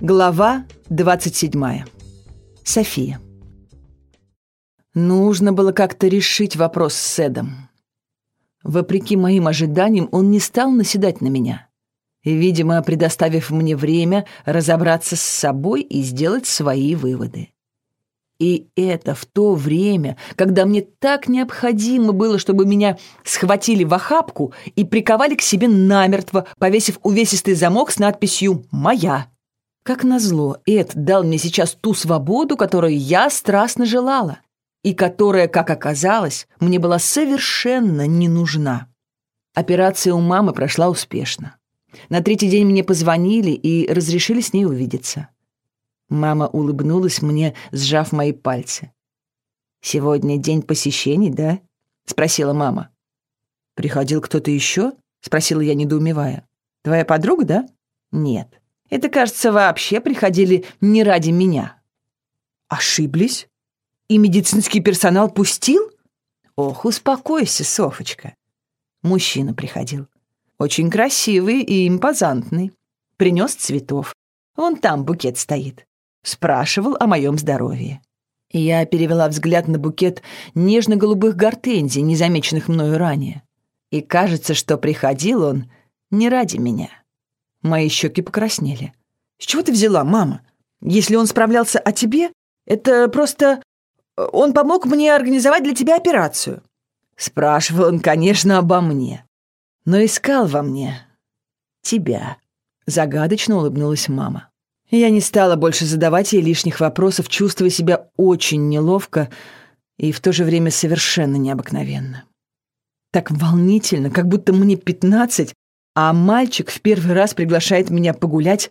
Глава 27. София. Нужно было как-то решить вопрос с Эдом. Вопреки моим ожиданиям, он не стал наседать на меня, видимо, предоставив мне время разобраться с собой и сделать свои выводы. И это в то время, когда мне так необходимо было, чтобы меня схватили в охапку и приковали к себе намертво, повесив увесистый замок с надписью «Моя». Как назло, Эд дал мне сейчас ту свободу, которую я страстно желала, и которая, как оказалось, мне была совершенно не нужна. Операция у мамы прошла успешно. На третий день мне позвонили и разрешили с ней увидеться. Мама улыбнулась мне, сжав мои пальцы. «Сегодня день посещений, да?» — спросила мама. «Приходил кто-то еще?» — спросила я, недоумевая. «Твоя подруга, да?» «Нет. Это, кажется, вообще приходили не ради меня. Ошиблись? И медицинский персонал пустил? Ох, успокойся, Софочка. Мужчина приходил. Очень красивый и импозантный. Принес цветов. Вон там букет стоит. Спрашивал о моем здоровье. Я перевела взгляд на букет нежно-голубых гортензий, незамеченных мною ранее. И кажется, что приходил он не ради меня. Мои щеки покраснели. «С чего ты взяла, мама? Если он справлялся о тебе, это просто... Он помог мне организовать для тебя операцию». Спрашивал он, конечно, обо мне. Но искал во мне тебя. Загадочно улыбнулась мама. Я не стала больше задавать ей лишних вопросов, чувствуя себя очень неловко и в то же время совершенно необыкновенно. Так волнительно, как будто мне пятнадцать, а мальчик в первый раз приглашает меня погулять,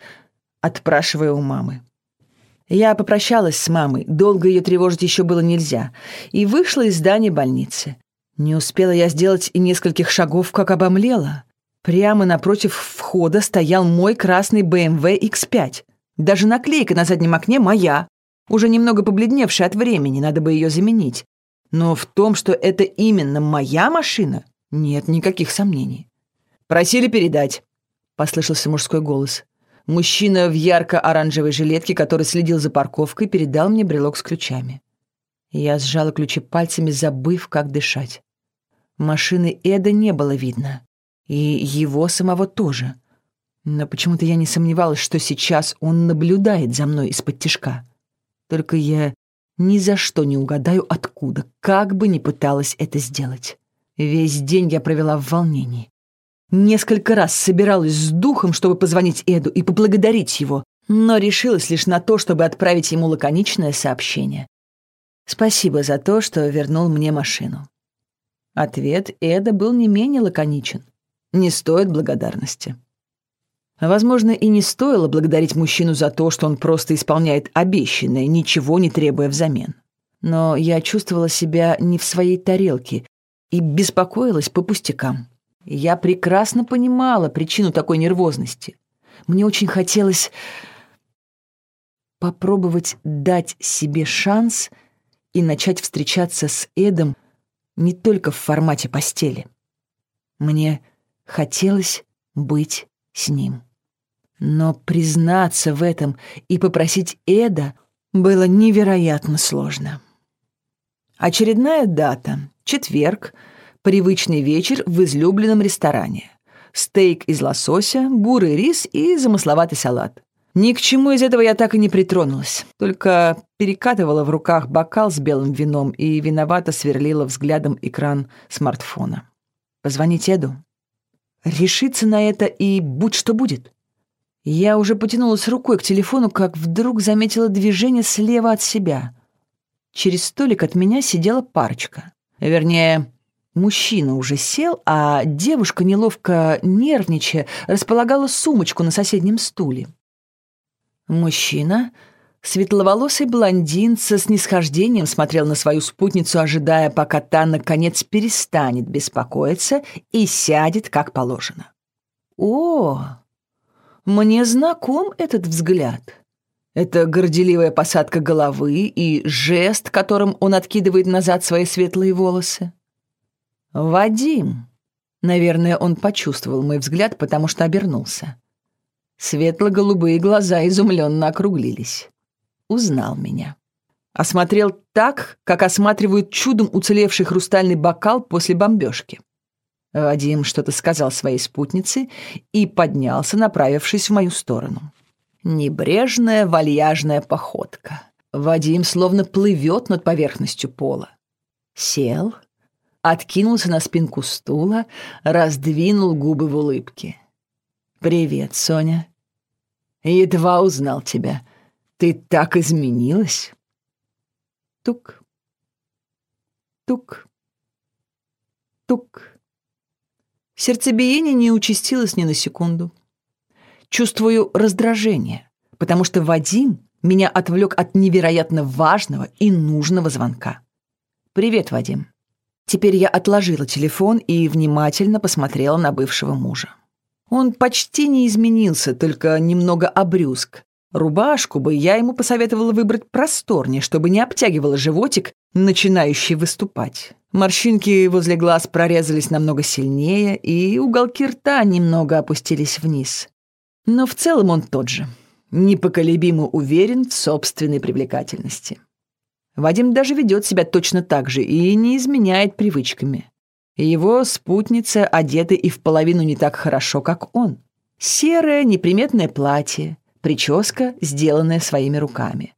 отпрашивая у мамы. Я попрощалась с мамой, долго ее тревожить еще было нельзя, и вышла из здания больницы. Не успела я сделать и нескольких шагов, как обомлела. Прямо напротив входа стоял мой красный BMW X5. Даже наклейка на заднем окне моя, уже немного побледневшая от времени, надо бы ее заменить. Но в том, что это именно моя машина, нет никаких сомнений. «Просили передать», — послышался мужской голос. Мужчина в ярко-оранжевой жилетке, который следил за парковкой, передал мне брелок с ключами. Я сжала ключи пальцами, забыв, как дышать. Машины Эда не было видно. И его самого тоже. Но почему-то я не сомневалась, что сейчас он наблюдает за мной из-под тишка. Только я ни за что не угадаю, откуда, как бы ни пыталась это сделать. Весь день я провела в волнении. Несколько раз собиралась с духом, чтобы позвонить Эду и поблагодарить его, но решилась лишь на то, чтобы отправить ему лаконичное сообщение. «Спасибо за то, что вернул мне машину». Ответ Эда был не менее лаконичен. «Не стоит благодарности». Возможно, и не стоило благодарить мужчину за то, что он просто исполняет обещанное, ничего не требуя взамен. Но я чувствовала себя не в своей тарелке и беспокоилась по пустякам. Я прекрасно понимала причину такой нервозности. Мне очень хотелось попробовать дать себе шанс и начать встречаться с Эдом не только в формате постели. Мне хотелось быть с ним. Но признаться в этом и попросить Эда было невероятно сложно. Очередная дата — четверг — Привычный вечер в излюбленном ресторане. Стейк из лосося, бурый рис и замысловатый салат. Ни к чему из этого я так и не притронулась, только перекатывала в руках бокал с белым вином и виновато сверлила взглядом экран смартфона. Позвонить Эду? Решиться на это и будь что будет. Я уже потянулась рукой к телефону, как вдруг заметила движение слева от себя. Через столик от меня сидела парочка. Вернее, Мужчина уже сел, а девушка, неловко нервничая, располагала сумочку на соседнем стуле. Мужчина, светловолосый блондин со снисхождением смотрел на свою спутницу, ожидая, пока та, наконец, перестанет беспокоиться и сядет, как положено. «О, мне знаком этот взгляд». Это горделивая посадка головы и жест, которым он откидывает назад свои светлые волосы. «Вадим!» Наверное, он почувствовал мой взгляд, потому что обернулся. Светло-голубые глаза изумленно округлились. Узнал меня. Осмотрел так, как осматривают чудом уцелевший хрустальный бокал после бомбежки. Вадим что-то сказал своей спутнице и поднялся, направившись в мою сторону. Небрежная вальяжная походка. Вадим словно плывет над поверхностью пола. Сел, откинулся на спинку стула, раздвинул губы в улыбке. «Привет, Соня. Едва узнал тебя. Ты так изменилась». Тук. Тук. Тук. Сердцебиение не участилось ни на секунду. Чувствую раздражение, потому что Вадим меня отвлек от невероятно важного и нужного звонка. «Привет, Вадим». Теперь я отложила телефон и внимательно посмотрела на бывшего мужа. Он почти не изменился, только немного обрюзг. Рубашку бы я ему посоветовала выбрать просторнее, чтобы не обтягивала животик, начинающий выступать. Морщинки возле глаз прорезались намного сильнее, и уголки рта немного опустились вниз. Но в целом он тот же, непоколебимо уверен в собственной привлекательности. Вадим даже ведет себя точно так же и не изменяет привычками. Его спутница одета и в половину не так хорошо, как он. Серое неприметное платье, прическа, сделанная своими руками.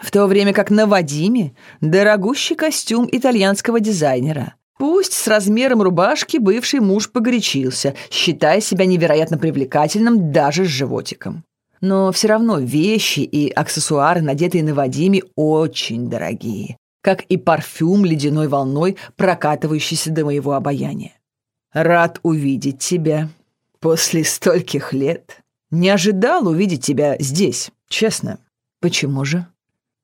В то время как на Вадиме дорогущий костюм итальянского дизайнера. Пусть с размером рубашки бывший муж погорячился, считая себя невероятно привлекательным даже с животиком. Но все равно вещи и аксессуары, надетые на Вадиме, очень дорогие, как и парфюм ледяной волной, прокатывающийся до моего обаяния. «Рад увидеть тебя после стольких лет. Не ожидал увидеть тебя здесь, честно. Почему же?»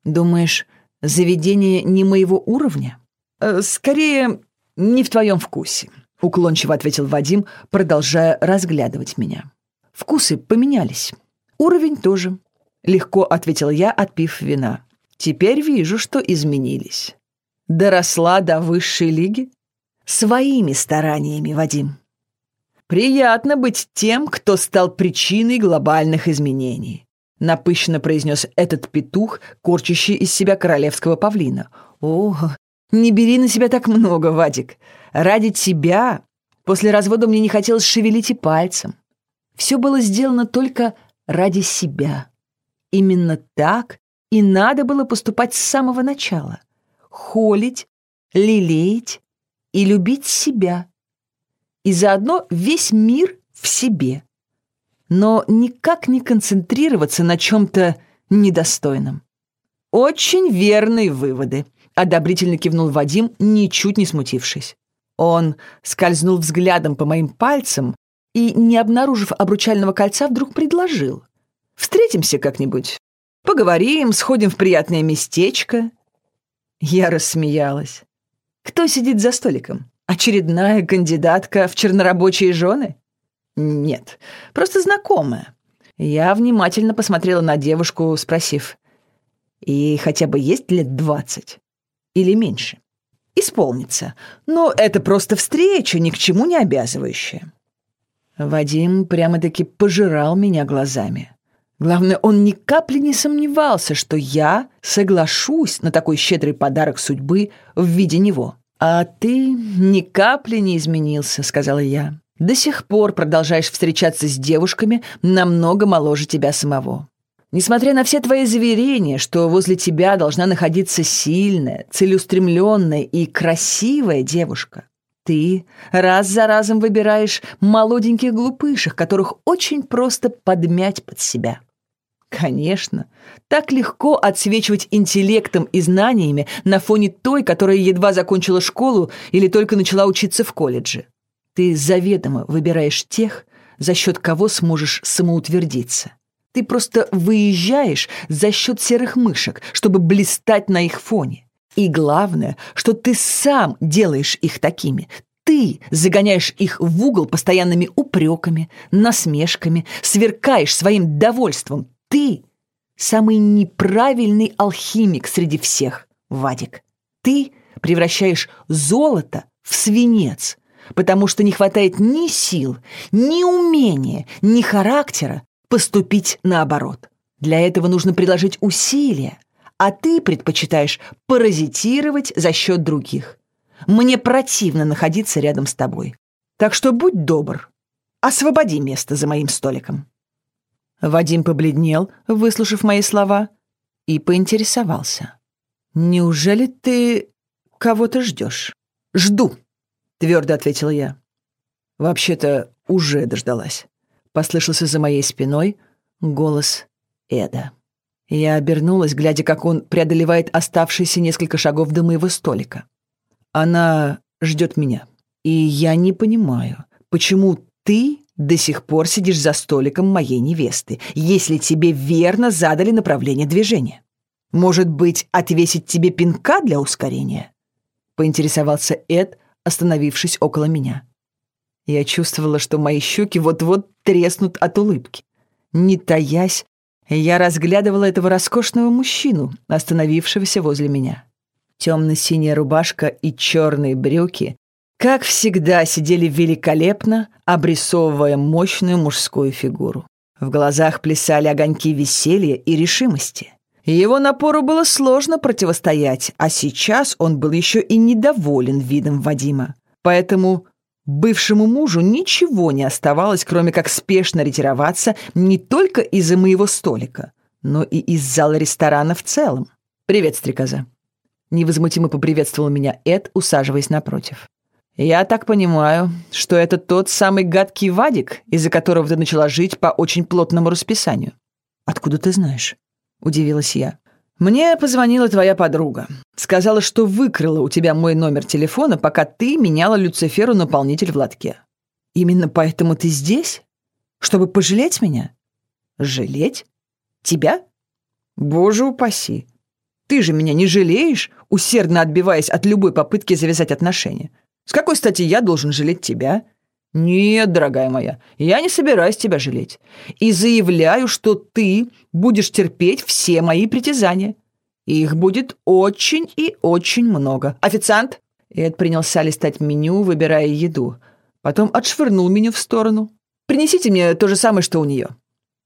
Думаешь, заведение не моего уровня? Э, скорее, не в твоем вкусе, уклончиво ответил Вадим, продолжая разглядывать меня. Вкусы поменялись. Уровень тоже. Легко ответил я, отпив вина. Теперь вижу, что изменились. Доросла до высшей лиги? Своими стараниями, Вадим. Приятно быть тем, кто стал причиной глобальных изменений напыщенно произнес этот петух, корчащий из себя королевского павлина. «О, не бери на себя так много, Вадик. Ради тебя после развода мне не хотелось шевелить и пальцем. Все было сделано только ради себя. Именно так и надо было поступать с самого начала. Холить, лелеять и любить себя. И заодно весь мир в себе но никак не концентрироваться на чем-то недостойном. «Очень верные выводы», — одобрительно кивнул Вадим, ничуть не смутившись. Он скользнул взглядом по моим пальцам и, не обнаружив обручального кольца, вдруг предложил. «Встретимся как-нибудь. Поговорим, сходим в приятное местечко». Я рассмеялась. «Кто сидит за столиком? Очередная кандидатка в чернорабочие жены?» «Нет, просто знакомая». Я внимательно посмотрела на девушку, спросив, «И хотя бы есть лет двадцать? Или меньше?» «Исполнится. Но это просто встреча, ни к чему не обязывающая». Вадим прямо-таки пожирал меня глазами. Главное, он ни капли не сомневался, что я соглашусь на такой щедрый подарок судьбы в виде него. «А ты ни капли не изменился», — сказала я. До сих пор продолжаешь встречаться с девушками намного моложе тебя самого. Несмотря на все твои заверения, что возле тебя должна находиться сильная, целеустремленная и красивая девушка, ты раз за разом выбираешь молоденьких глупышек, которых очень просто подмять под себя. Конечно, так легко отсвечивать интеллектом и знаниями на фоне той, которая едва закончила школу или только начала учиться в колледже. Ты заведомо выбираешь тех, за счет кого сможешь самоутвердиться. Ты просто выезжаешь за счет серых мышек, чтобы блистать на их фоне. И главное, что ты сам делаешь их такими. Ты загоняешь их в угол постоянными упреками, насмешками, сверкаешь своим довольством. Ты самый неправильный алхимик среди всех, Вадик. Ты превращаешь золото в свинец – потому что не хватает ни сил, ни умения, ни характера поступить наоборот. Для этого нужно приложить усилия, а ты предпочитаешь паразитировать за счет других. Мне противно находиться рядом с тобой. Так что будь добр, освободи место за моим столиком». Вадим побледнел, выслушав мои слова, и поинтересовался. «Неужели ты кого-то ждешь?» «Жду», — твердо ответила я. «Вообще-то уже дождалась», — послышался за моей спиной голос Эда. Я обернулась, глядя, как он преодолевает оставшиеся несколько шагов до моего столика. Она ждет меня. И я не понимаю, почему ты до сих пор сидишь за столиком моей невесты, если тебе верно задали направление движения. Может быть, отвесить тебе пинка для ускорения?» Поинтересовался Эд, остановившись около меня. Я чувствовала, что мои щеки вот-вот треснут от улыбки. Не таясь, я разглядывала этого роскошного мужчину, остановившегося возле меня. Темно-синяя рубашка и черные брюки, как всегда, сидели великолепно, обрисовывая мощную мужскую фигуру. В глазах плясали огоньки веселья и решимости. Его напору было сложно противостоять, а сейчас он был еще и недоволен видом Вадима. Поэтому бывшему мужу ничего не оставалось, кроме как спешно ретироваться не только из-за моего столика, но и из зала ресторана в целом. «Привет, стрекоза!» Невозмутимо поприветствовал меня Эд, усаживаясь напротив. «Я так понимаю, что это тот самый гадкий Вадик, из-за которого ты начала жить по очень плотному расписанию». «Откуда ты знаешь?» — удивилась я. «Мне позвонила твоя подруга. Сказала, что выкрала у тебя мой номер телефона, пока ты меняла Люциферу наполнитель в лотке. Именно поэтому ты здесь? Чтобы пожалеть меня?» «Жалеть? Тебя? Боже упаси! Ты же меня не жалеешь, усердно отбиваясь от любой попытки завязать отношения. С какой стати я должен жалеть тебя? Нет, дорогая моя, я не собираюсь тебя жалеть. И заявляю, что ты будешь терпеть все мои притязания. Их будет очень и очень много. Официант? Эд принялся листать меню, выбирая еду. Потом отшвырнул меню в сторону. Принесите мне то же самое, что у нее.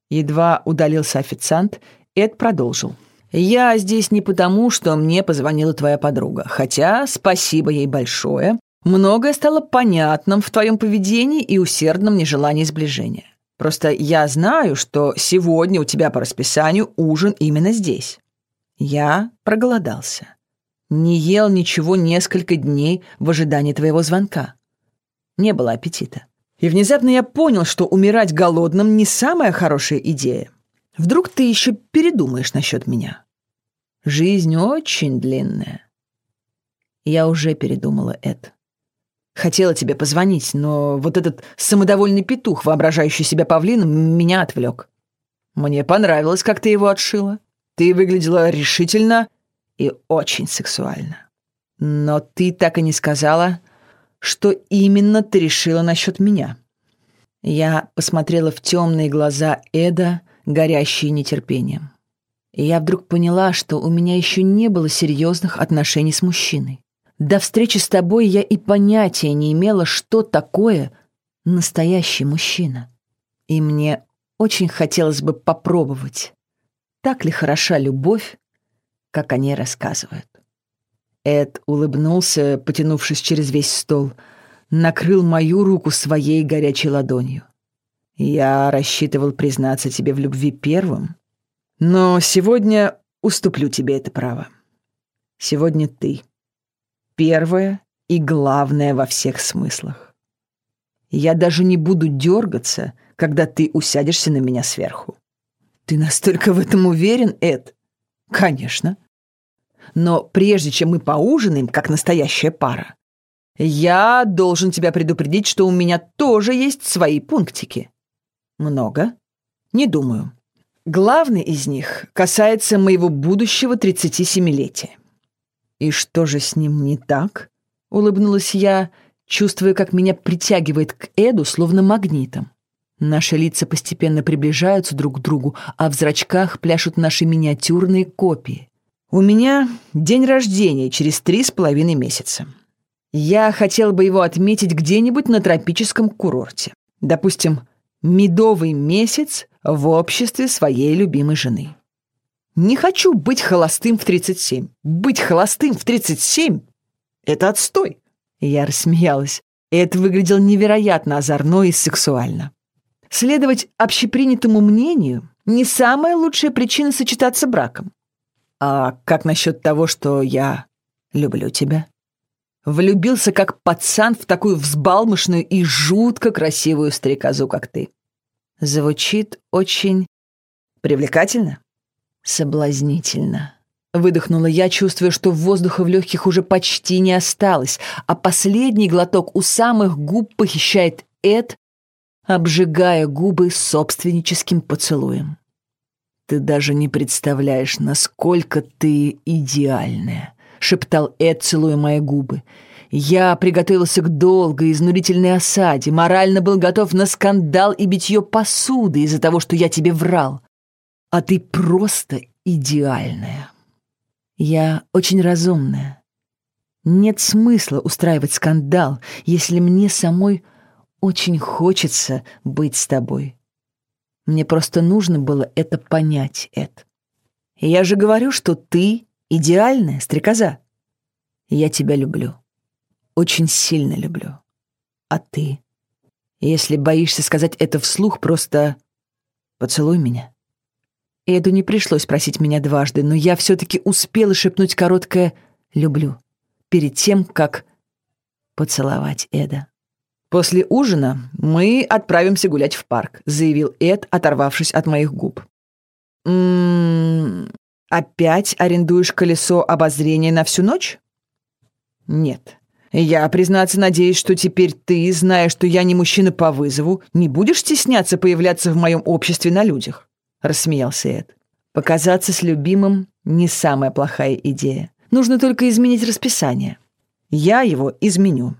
Едва удалился официант, Эд продолжил. «Я здесь не потому, что мне позвонила твоя подруга, хотя спасибо ей большое. Многое стало понятным в твоем поведении и усердном нежелании сближения. Просто я знаю, что сегодня у тебя по расписанию ужин именно здесь. Я проголодался. Не ел ничего несколько дней в ожидании твоего звонка. Не было аппетита. И внезапно я понял, что умирать голодным не самая хорошая идея. Вдруг ты еще передумаешь насчет меня? Жизнь очень длинная. Я уже передумала это. Хотела тебе позвонить, но вот этот самодовольный петух, воображающий себя павлином, меня отвлек. Мне понравилось, как ты его отшила. Ты выглядела решительно и очень сексуально. Но ты так и не сказала, что именно ты решила насчет меня. Я посмотрела в темные глаза Эда, горящие нетерпением. И я вдруг поняла, что у меня еще не было серьезных отношений с мужчиной. До встречи с тобой я и понятия не имела, что такое настоящий мужчина. И мне очень хотелось бы попробовать, так ли хороша любовь, как они рассказывают. Эд улыбнулся, потянувшись через весь стол, накрыл мою руку своей горячей ладонью. Я рассчитывал признаться тебе в любви первым, но сегодня уступлю тебе это право. Сегодня ты первое и главное во всех смыслах. Я даже не буду дергаться, когда ты усядешься на меня сверху. Ты настолько в этом уверен, Эд? Конечно. Но прежде чем мы поужинаем, как настоящая пара, я должен тебя предупредить, что у меня тоже есть свои пунктики. Много? Не думаю. Главный из них касается моего будущего 37-летия. «И что же с ним не так?» — улыбнулась я, чувствуя, как меня притягивает к Эду, словно магнитом. Наши лица постепенно приближаются друг к другу, а в зрачках пляшут наши миниатюрные копии. У меня день рождения через три с половиной месяца. Я хотел бы его отметить где-нибудь на тропическом курорте. Допустим, медовый месяц в обществе своей любимой жены. Не хочу быть холостым в 37. Быть холостым в 37 — это отстой. Я рассмеялась. Эд выглядел невероятно озорно и сексуально. Следовать общепринятому мнению — не самая лучшая причина сочетаться браком. А как насчет того, что я люблю тебя? Влюбился как пацан в такую взбалмошную и жутко красивую стрекозу, как ты. Звучит очень привлекательно, соблазнительно. Выдохнула я, чувствуя, что воздуха в легких уже почти не осталось, а последний глоток у самых губ похищает Эд, обжигая губы собственническим поцелуем. «Ты даже не представляешь, насколько ты идеальная», — шептал Эд, целуя мои губы. Я приготовился к долгой, изнурительной осаде, морально был готов на скандал и битье посуды из-за того, что я тебе врал. А ты просто идеальная. Я очень разумная. Нет смысла устраивать скандал, если мне самой очень хочется быть с тобой. Мне просто нужно было это понять, Эд. Я же говорю, что ты идеальная стрекоза. Я тебя люблю. Очень сильно люблю. А ты? Если боишься сказать это вслух, просто поцелуй меня. Эду не пришлось просить меня дважды, но я все-таки успела шепнуть короткое «люблю» перед тем, как поцеловать Эда. «После ужина мы отправимся гулять в парк», — заявил Эд, оторвавшись от моих губ. «М-м, опять арендуешь колесо обозрения на всю ночь?» «Нет. Я, признаться, надеюсь, что теперь ты, зная, что я не мужчина по вызову, не будешь стесняться появляться в моем обществе на людях», — рассмеялся Эд. «Показаться с любимым — не самая плохая идея. Нужно только изменить расписание. Я его изменю».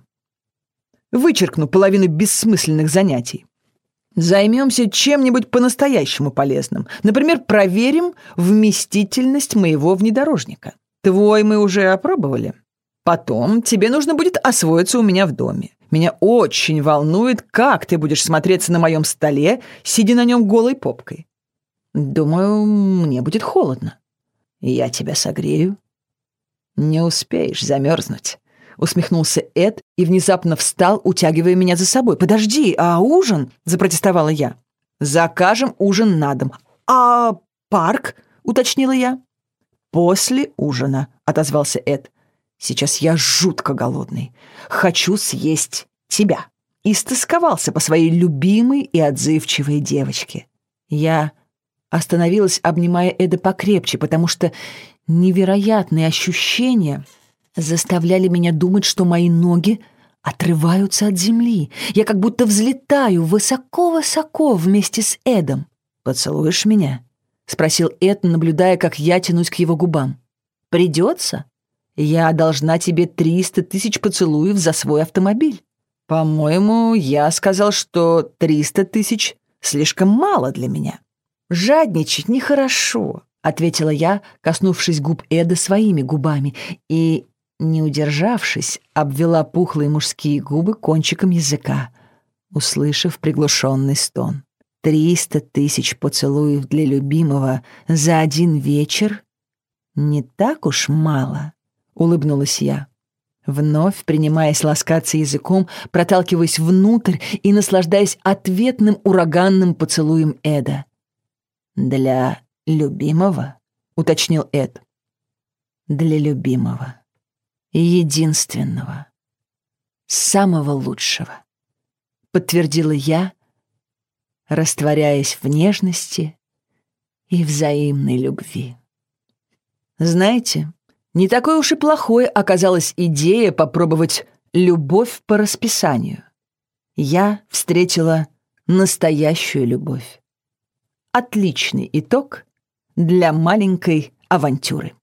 Вычеркну половину бессмысленных занятий. Займемся чем-нибудь по-настоящему полезным. Например, проверим вместительность моего внедорожника. Твой мы уже опробовали. Потом тебе нужно будет освоиться у меня в доме. Меня очень волнует, как ты будешь смотреться на моем столе, сидя на нем голой попкой. Думаю, мне будет холодно. Я тебя согрею. Не успеешь замерзнуть усмехнулся Эд и внезапно встал, утягивая меня за собой. «Подожди, а ужин?» — запротестовала я. «Закажем ужин на дом». «А парк?» — уточнила я. «После ужина», — отозвался Эд. «Сейчас я жутко голодный. Хочу съесть тебя». И стысковался по своей любимой и отзывчивой девочке. Я остановилась, обнимая Эда покрепче, потому что невероятные ощущения заставляли меня думать, что мои ноги отрываются от земли. Я как будто взлетаю высоко-высоко вместе с Эдом. «Поцелуешь меня?» — спросил Эд, наблюдая, как я тянусь к его губам. «Придется? Я должна тебе триста тысяч поцелуев за свой автомобиль. По-моему, я сказал, что триста тысяч слишком мало для меня. Жадничать нехорошо». — ответила я, коснувшись губ Эда своими губами, и не удержавшись, обвела пухлые мужские губы кончиком языка, услышав приглушенный стон. Триста тысяч поцелуев для любимого за один вечер? Не так уж мало, улыбнулась я. Вновь, принимаясь ласкаться языком, проталкиваясь внутрь и наслаждаясь ответным ураганным поцелуем Эда. «Для любимого?» — уточнил Эд. «Для любимого» единственного, самого лучшего, подтвердила я, растворяясь в нежности и взаимной любви. Знаете, не такой уж и плохой оказалась идея попробовать любовь по расписанию. Я встретила настоящую любовь. Отличный итог для маленькой авантюры.